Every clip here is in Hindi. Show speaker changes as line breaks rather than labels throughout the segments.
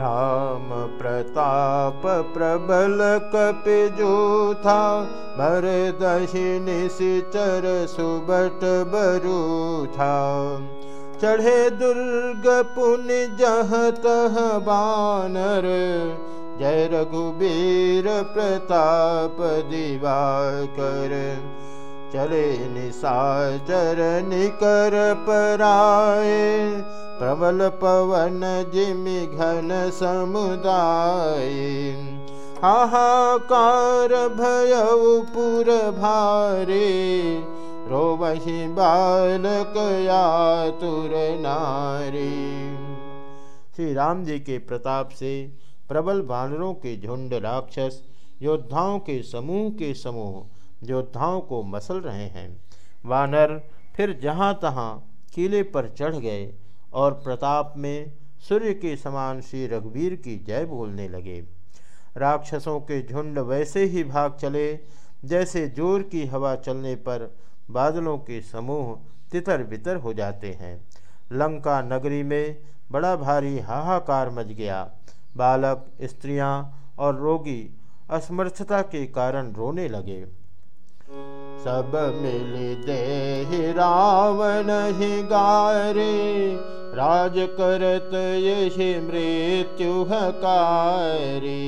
राम प्रताप प्रबल कपिजो था भर दहिनी सिचर सुबट बरु था चढ़े दुर्ग पुन जह तह बानर जय रघुबीर प्रताप दिवाकर। चले निशाचर निकर पराए प्रबल पवन जिमि घन समुदाय। हाहाकार भय पुर भारे, रोवही बालक तुर नारी। श्री राम जी के प्रताप से प्रबल बानरों के झुंड राक्षस, योद्धाओं के समूह के समूह, योद्धाओं को मसल रहे हैं। वानर फिर जहाँ तहाँ किले पर चढ़ गए और प्रताप में सूर्य के समान श्री रघुवीर की जय बोलने लगे। राक्षसों के झुंड वैसे ही भाग चले, जैसे ज़ोर की हवा चलने पर बादलों के समूह तितर बितर हो जाते हैं। लंका नगरी में बड़ा भारी हाहाकार मच गया। बालक, स्त्रियाँ और रोगी असमर्थता के कारण रोने लगे। सब मिल दे रावण ही गारे राज करत यही मृत्यु हकारी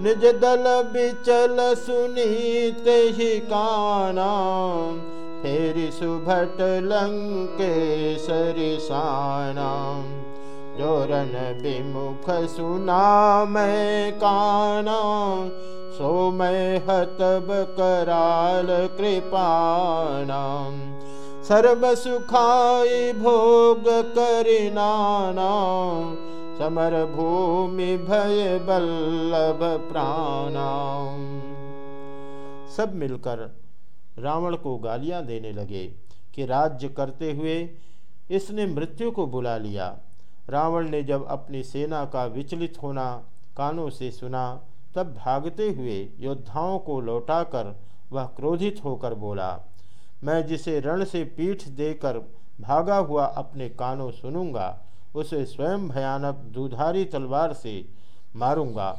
निज दल बिचल सुनीत ही काना। फेरी सुभट लंके सरिसाना जोरन विमुख सुना मैं काना। सो मैं हतब कराल कृपाणा सर्व सुखाई भोग करिनाना समर भूमि भय बल्लभ प्राणा। सब मिलकर रावण को गालियाँ देने लगे कि राज्य करते हुए इसने मृत्यु को बुला लिया। रावण ने जब अपनी सेना का विचलित होना कानों से सुना, तब भागते हुए योद्धाओं को लौटाकर वह क्रोधित होकर बोला मैं जिसे रण से पीठ देकर भागा हुआ अपने कानों सुनूँगा, उसे स्वयं भयानक दूधारी तलवार से मारूँगा।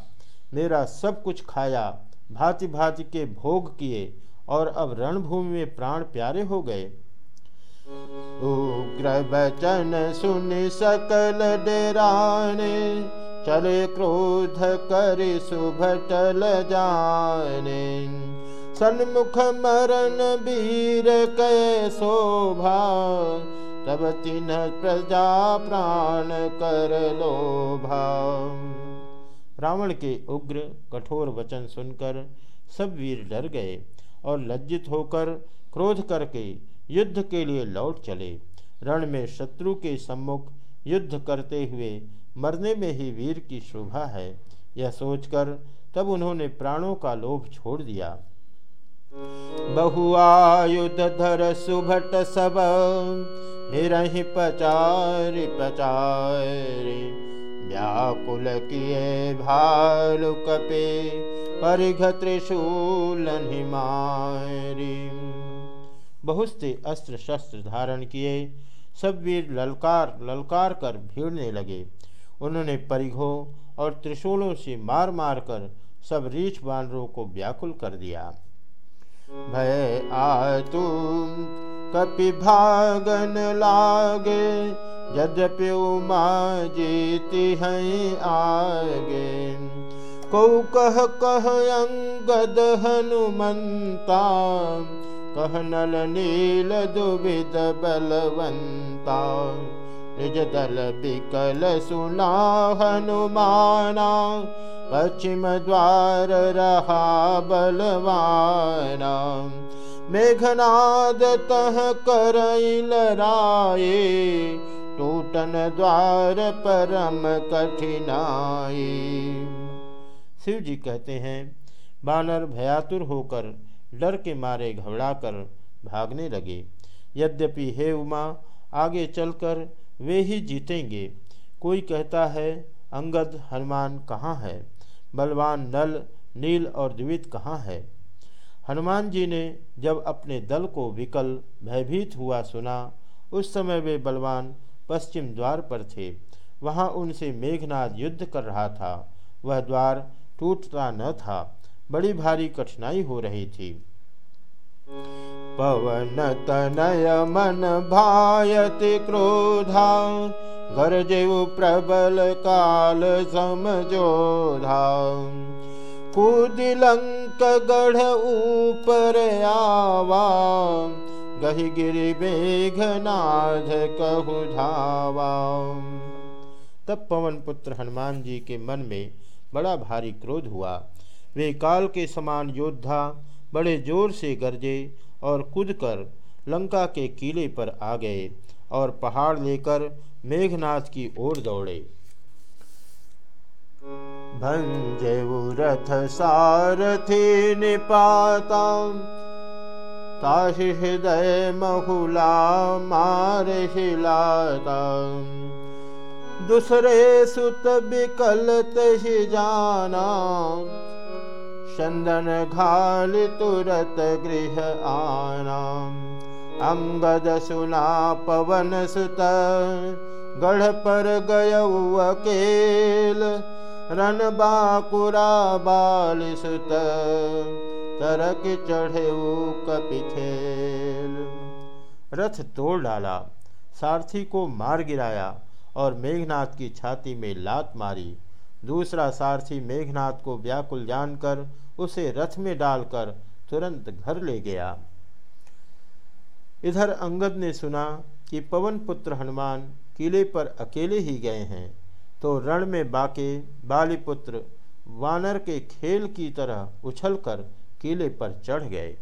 मेरा सब कुछ खाया भांति भांति के भोग किए और अब रणभूमि में प्राण प्यारे हो गए। उग्र बचन सुन सकल डेराने, चले क्रोध कर सुभटल जाने। सन्मुख मरण वीर कै शोभा, तब तीन प्रजा प्राण कर लोभा। रावण के उग्र, कठोर वचन सुनकर सब वीर डर गए और लज्जित होकर क्रोध करके युद्ध के लिए लौट चले। रण में शत्रु के सम्मुख युद्ध करते हुए मरने में ही वीर की शोभा है। यह सोचकर तब उन्होंने प्राणों का लोभ छोड़ दिया। बहुआयुध धर सुभट सब, निरहि पचारि पचारि। व्याकुल किए भालु कपे परिघ त्रिशूल हिमारी बहुत से अस्त्र शस्त्र धारण किए, सब वीर ललकार ललकार कर भीड़ने लगे। उन्होंने परिघों और त्रिशूलों से मार मार कर सब रीछ बानरों को व्याकुल कर दिया। भय आ तुम कपि भागन लागे यद्यपि उमा जीती हैं आगे। कौ कह कह अंगद हनुमंता कह नल नील दुविद बलवंता। निज दल बिकल सुना हनुमाना पश्चिम द्वार रहा बलवाना। मेघनाद तह करैल राये टूटन द्वार परम कठिनाई। शिव जी कहते हैं, बानर भयातुर होकर डर के मारे घबराकर भागने लगे। यद्यपि हे उमा, आगे चलकर वे ही जीतेंगे। कोई कहता है, अंगद हनुमान कहाँ है? बलवान नल, नील और द्वित कहाँ है? हनुमान जी ने जब अपने दल को विकल, भयभीत हुआ सुना, उस समय वे बलवान पश्चिम द्वार पर थे। वहाँ उनसे मेघनाथ युद्ध कर रहा था। वह द्वार टूटता न था। बड़ी भारी कठिनाई हो रही थी। पवन तनय मन भायति क्रोधा गरजेव प्रबल काल समझोधा। कुदिलंक गढ़ ऊपर आवा। गही गिरि मेघनाथ कहु धावा। तब पवन पुत्र हनुमान जी के मन में बड़ा भारी क्रोध हुआ। वे काल के समान योद्धा, बड़े ज़ोर से गरजे और कूदकर लंका के किले पर आ गए। और पहाड़ लेकर मेघनाथ की ओर दौड़े। भंजेऊ रथ सारथी निपाता ताहि हृदय महुला मार हिलाता। दूसरे सुत विकल तहि जाना, चंदन घाल तुरत गृह आना। अंगद सुना पवन सुत गढ़ पर गय अकेल रन बाकुरा बाल सुत तरक चढ़े कपिथेल। रथ तोड़ डाला, सारथी को मार गिराया और मेघनाथ की छाती में लात मारी। दूसरा सारथी मेघनाथ को व्याकुल जानकर उसे रथ में डालकर तुरंत घर ले गया। इधर अंगद ने सुना कि पवन पुत्र हनुमान किले पर अकेले ही गए हैं तो रण में बाके बालीपुत्र वानर के खेल की तरह उछलकर किले पर चढ़ गए।